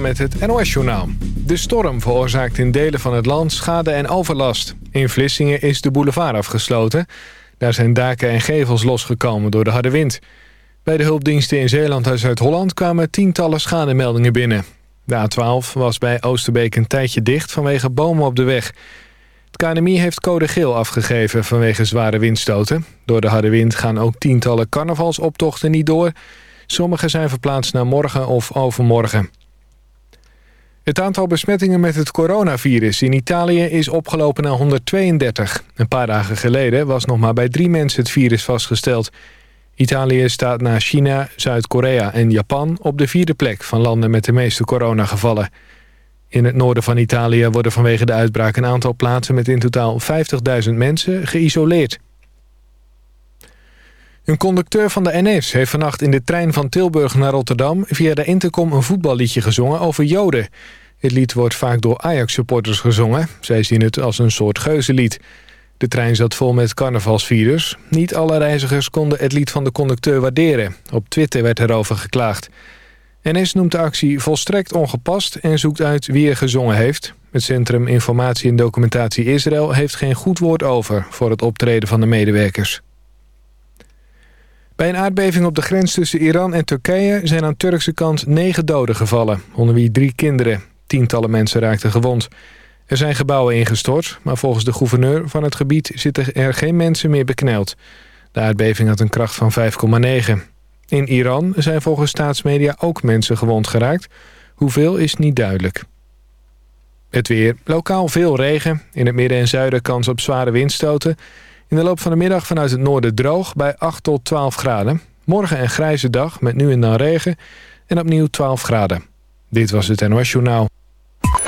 Met het NOS-journaal. De storm veroorzaakt in delen van het land schade en overlast. In Vlissingen is de boulevard afgesloten. Daar zijn daken en gevels losgekomen door de harde wind. Bij de hulpdiensten in Zeeland en Zuid-Holland kwamen tientallen schademeldingen binnen. De A12 was bij Oosterbeek een tijdje dicht vanwege bomen op de weg. Het KNMI heeft code geel afgegeven vanwege zware windstoten. Door de harde wind gaan ook tientallen carnavalsoptochten niet door... Sommige zijn verplaatst naar morgen of overmorgen. Het aantal besmettingen met het coronavirus in Italië is opgelopen naar 132. Een paar dagen geleden was nog maar bij drie mensen het virus vastgesteld. Italië staat na China, Zuid-Korea en Japan op de vierde plek van landen met de meeste coronagevallen. In het noorden van Italië worden vanwege de uitbraak een aantal plaatsen met in totaal 50.000 mensen geïsoleerd. Een conducteur van de NS heeft vannacht in de trein van Tilburg naar Rotterdam... via de intercom een voetballiedje gezongen over Joden. Het lied wordt vaak door Ajax-supporters gezongen. Zij zien het als een soort geuzenlied. De trein zat vol met carnavalsvirus. Niet alle reizigers konden het lied van de conducteur waarderen. Op Twitter werd erover geklaagd. NS noemt de actie volstrekt ongepast en zoekt uit wie er gezongen heeft. Het Centrum Informatie en Documentatie Israël heeft geen goed woord over... voor het optreden van de medewerkers. Bij een aardbeving op de grens tussen Iran en Turkije... zijn aan Turkse kant negen doden gevallen, onder wie drie kinderen. Tientallen mensen raakten gewond. Er zijn gebouwen ingestort, maar volgens de gouverneur van het gebied... zitten er geen mensen meer bekneld. De aardbeving had een kracht van 5,9. In Iran zijn volgens staatsmedia ook mensen gewond geraakt. Hoeveel is niet duidelijk. Het weer. Lokaal veel regen. In het midden en zuiden kans op zware windstoten... In de loop van de middag vanuit het noorden droog bij 8 tot 12 graden. Morgen een grijze dag met nu en dan regen en opnieuw 12 graden. Dit was het NOS Journaal.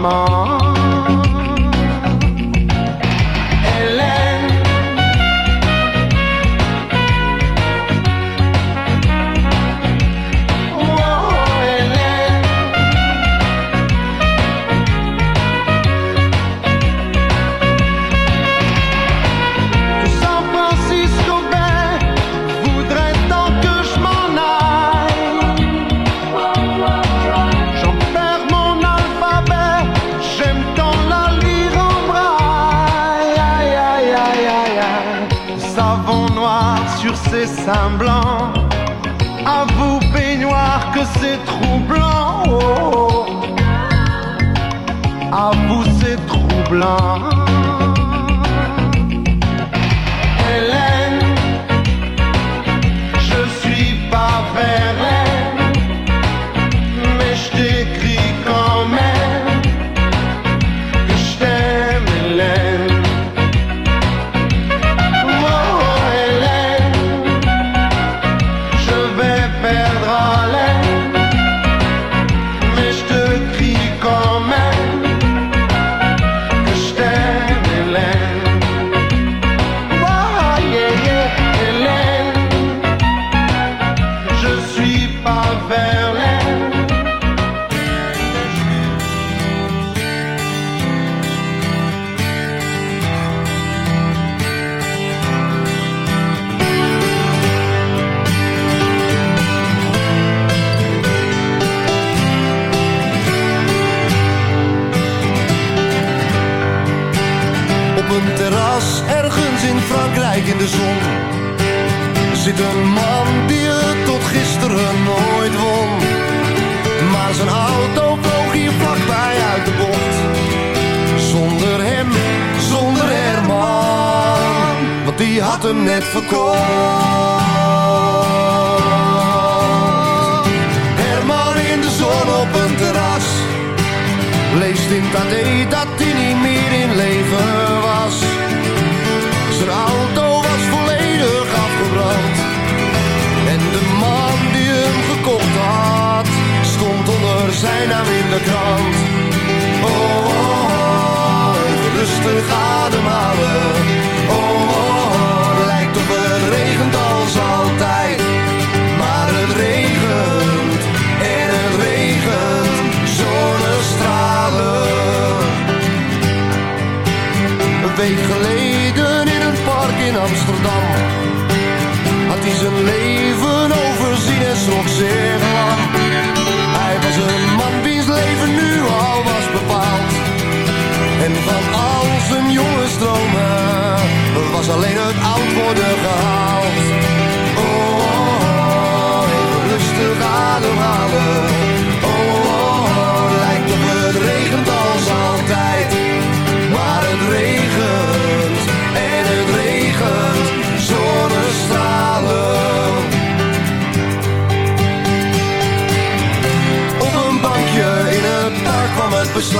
mom.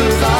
things I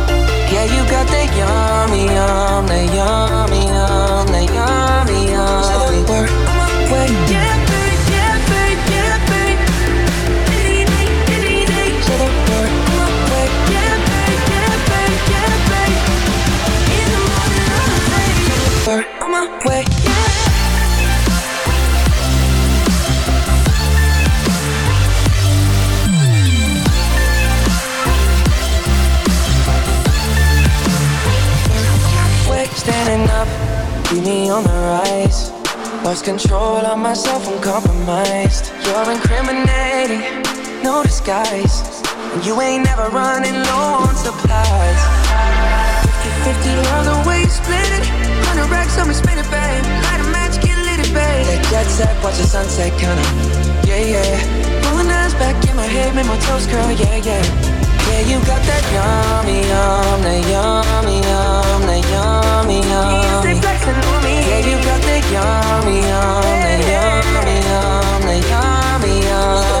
Yeah, you got that yummy, yum, that yummy, yum, that yummy, on my way, yeah, babe, yeah, standing up, keep me on the rise. Lost control of myself, I'm compromised. You're incriminating, no disguise. And you ain't never running low on supplies. 50 50, love the split it. 100 racks on me, spin it, babe. Light a match, get lit, it, babe. That jet set, watch the sunset, kinda. Yeah, yeah. Rolling eyes back in my head, make my toes curl, yeah, yeah. Yeah, you got that yummy, yum, that yummy, yum, that yummy, yummy. Yeah, you got that yummy, yum, that yummy, yum, that yummy, yummy.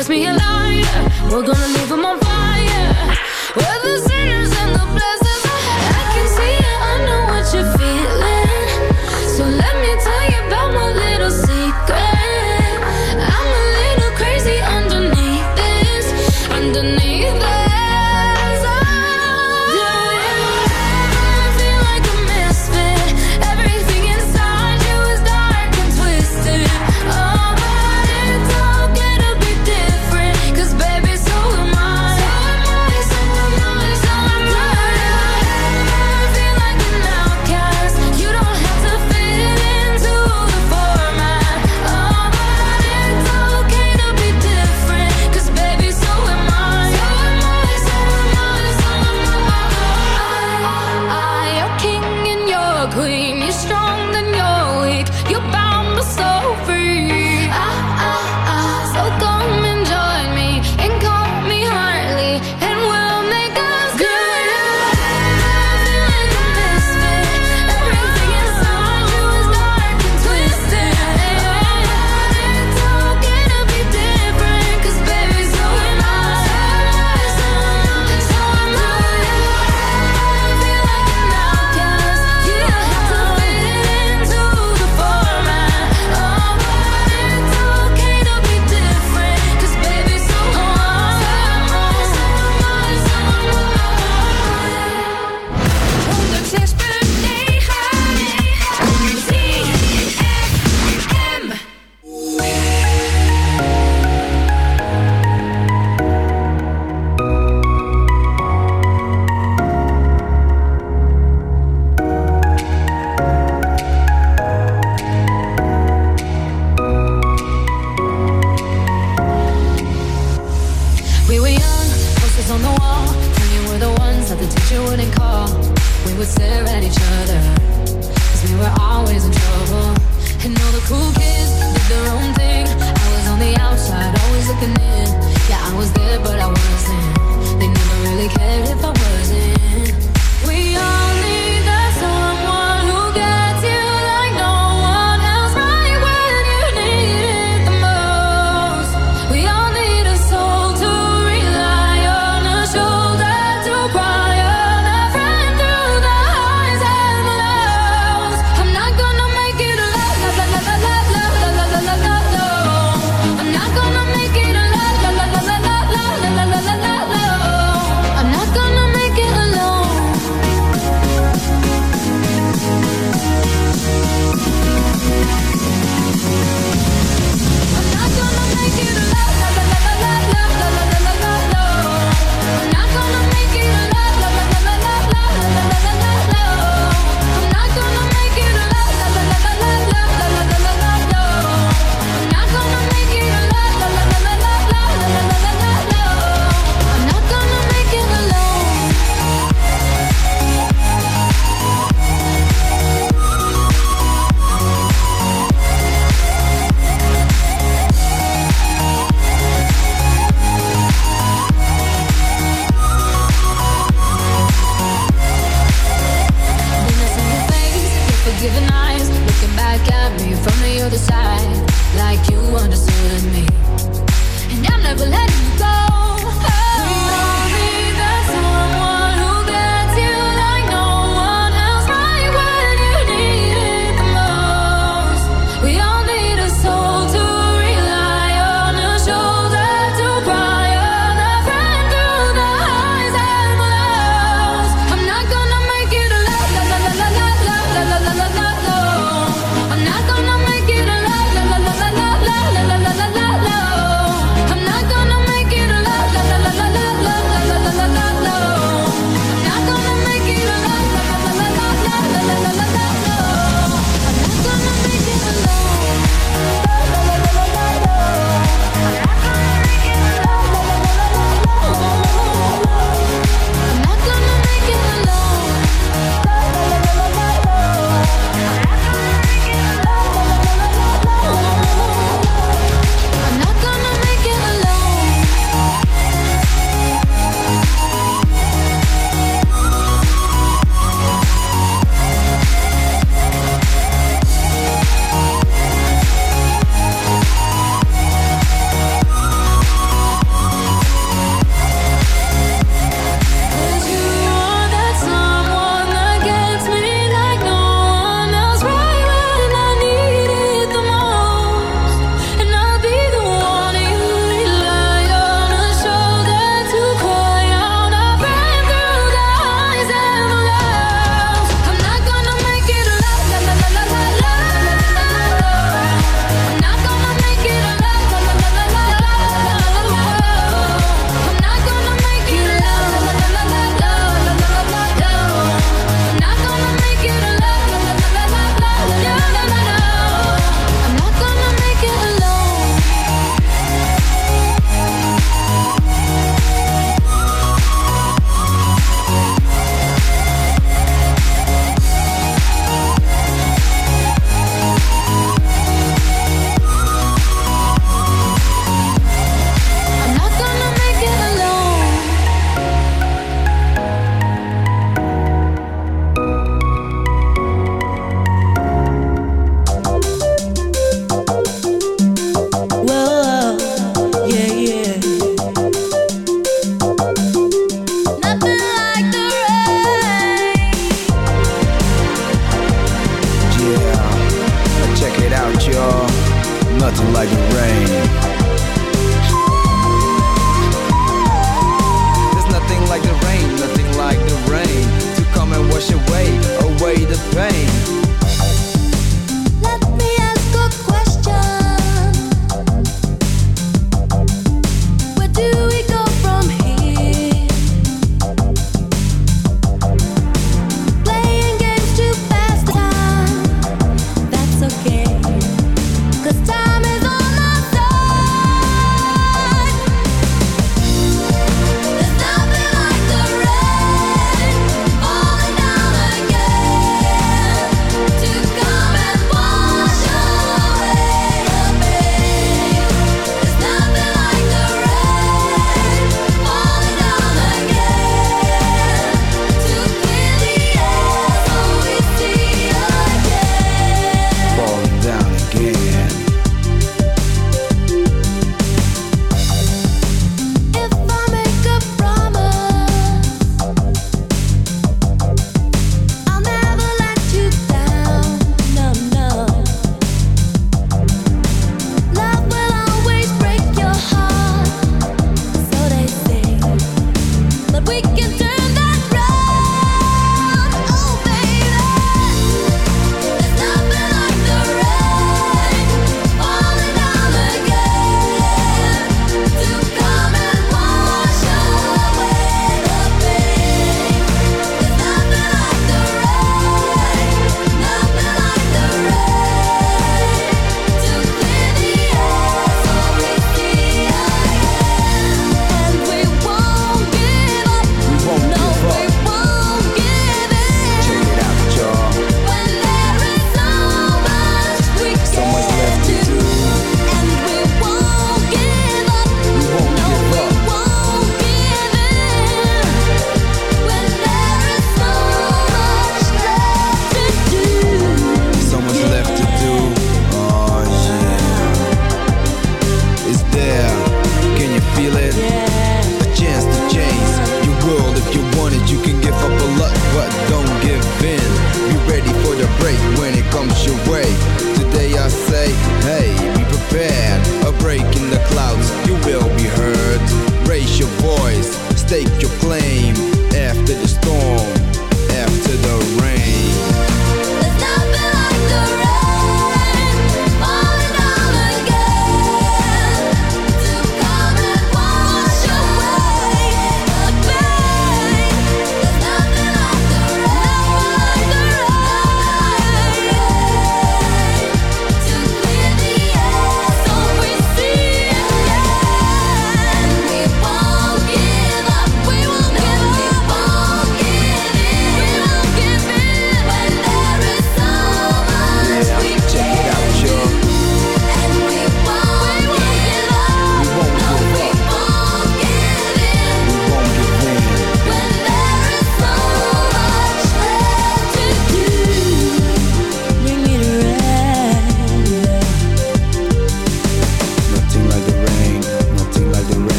pass me a line. We're gonna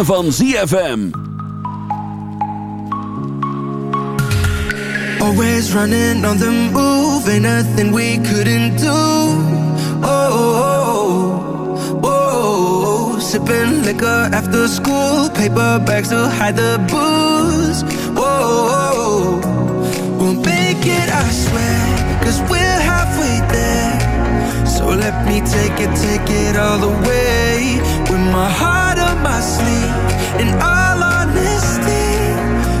ritme van ZFM. Always running on the move, ain't nothing we couldn't do. Oh, oh, oh, oh. sipping liquor after school, paper bags to hide the booze. Oh, we'll make it, I swear, we're halfway there. So let me take it, take it all the way with my heart my sleep. In all honesty,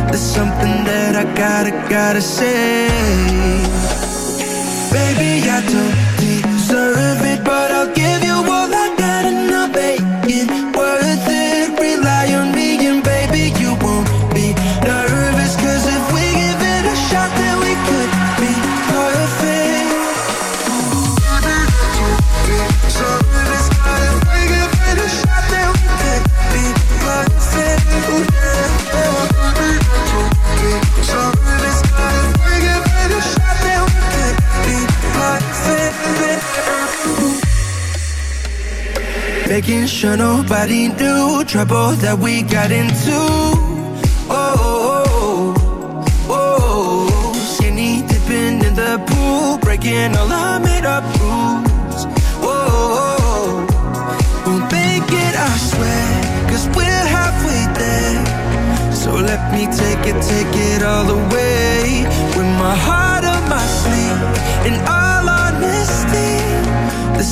there's something that I gotta, gotta say. Baby, I don't deserve it, but I'll give you all I making sure nobody knew trouble that we got into. Oh, oh, oh, oh. skinny dipping in the pool, breaking all our made up rules. Oh, oh, oh. we'll make it, I swear, we we're halfway there. So let me take it, take it all the way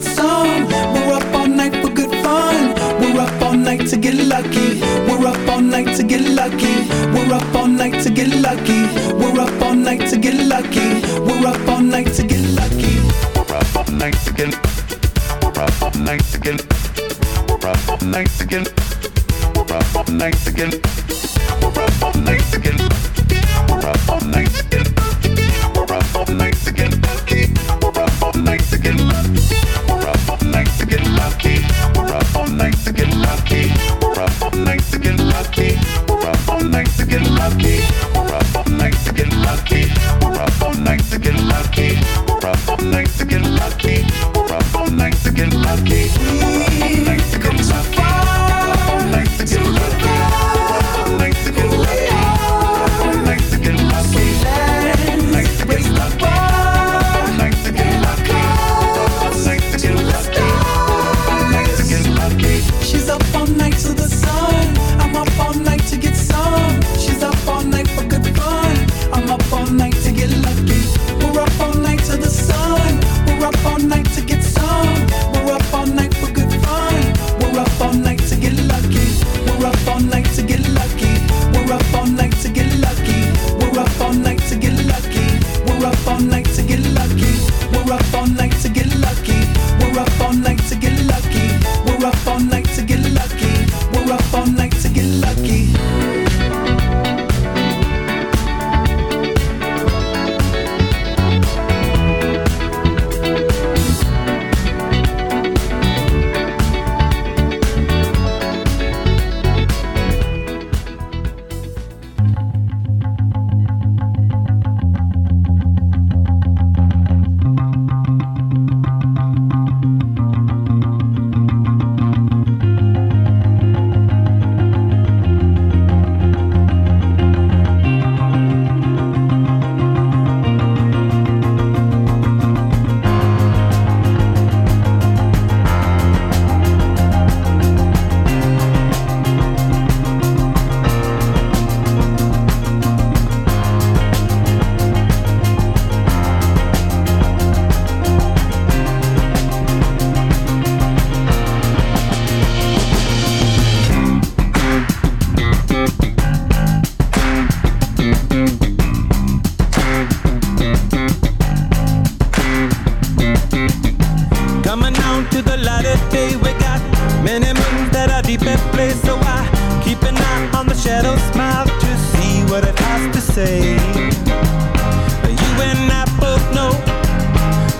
favorite song We're up all night for good fun We're up all night to get lucky We're up all night to get lucky We're up all night to get lucky We're up all night to get lucky We're up all night to get lucky We're up all night to get We're up all night to get We're up all night to get We're up all night to get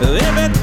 Living.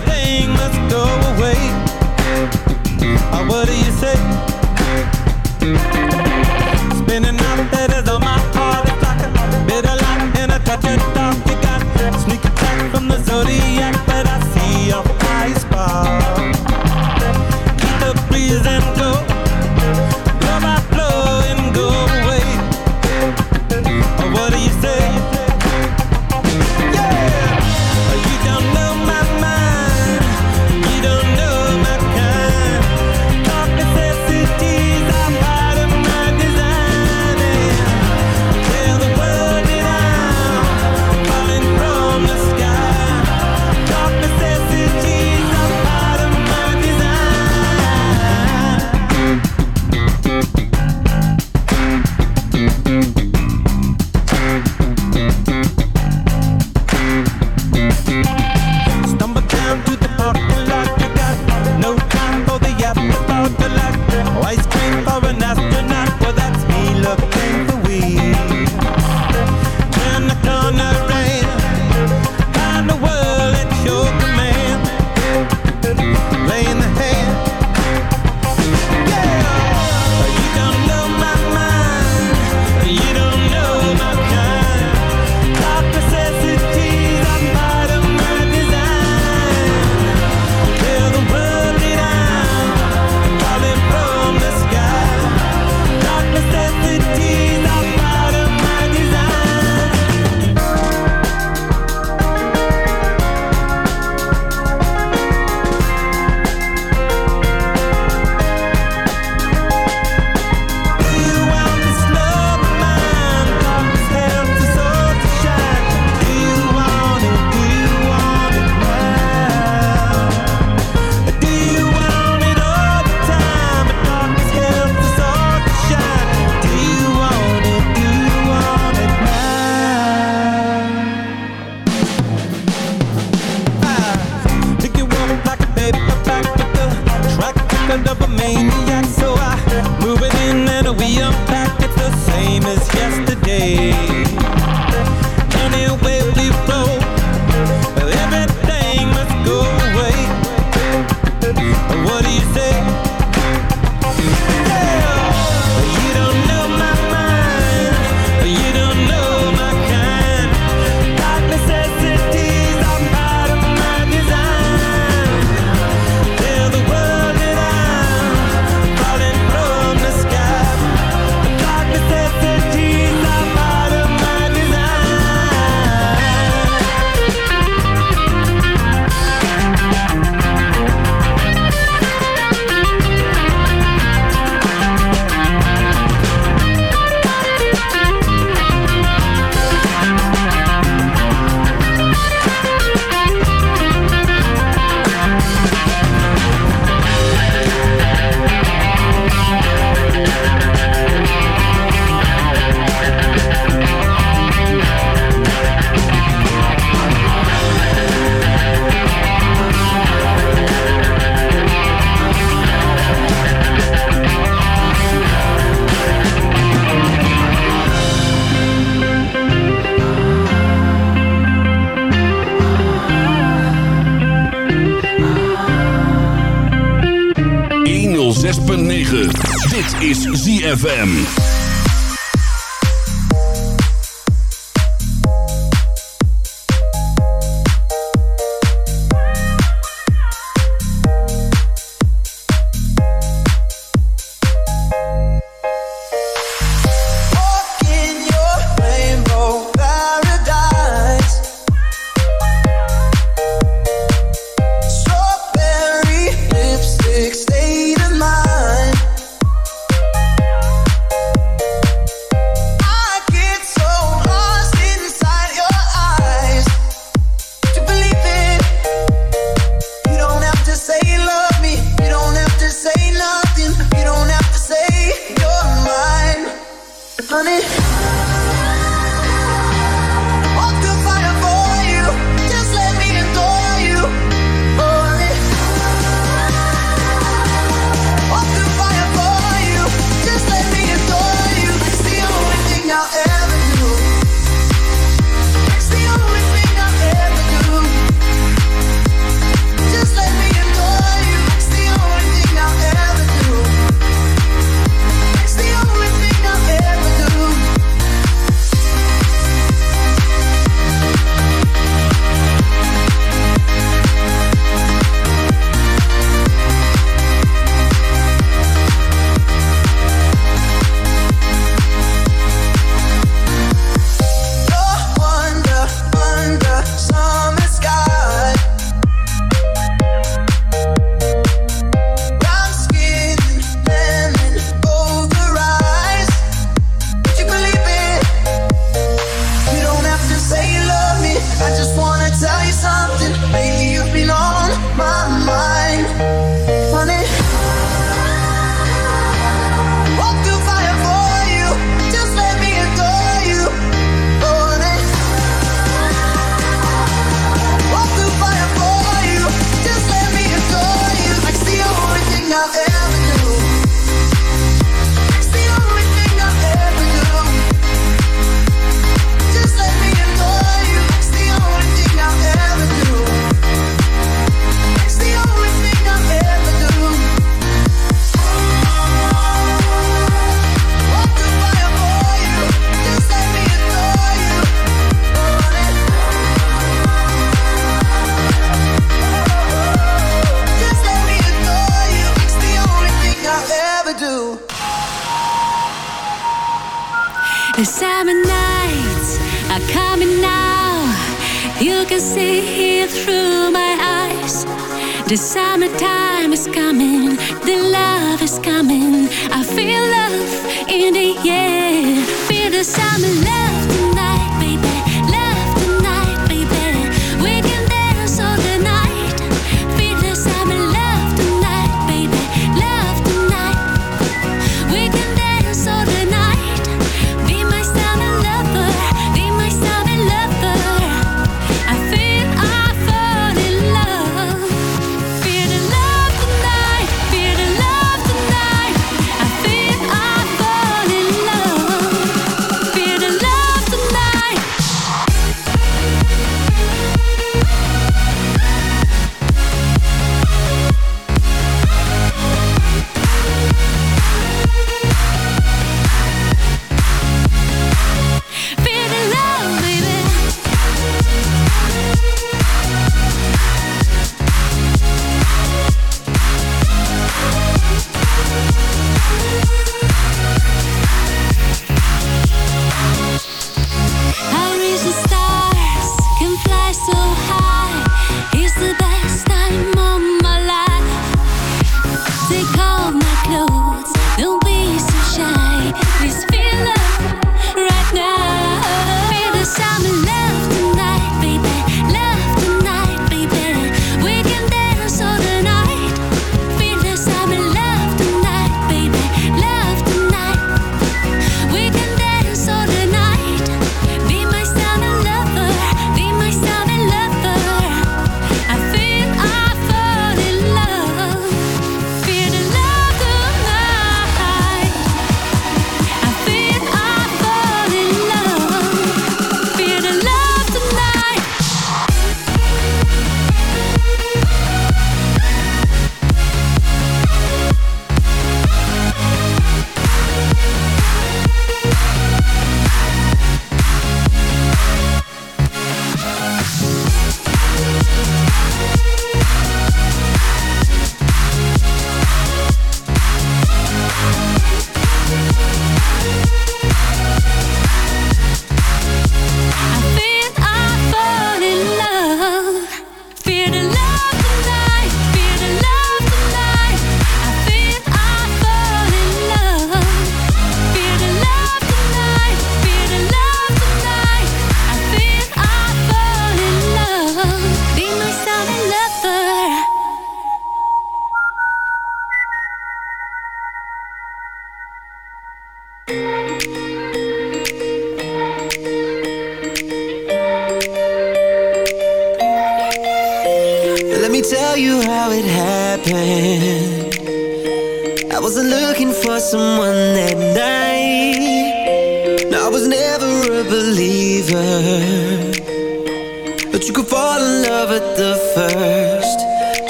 Dit is ZFM.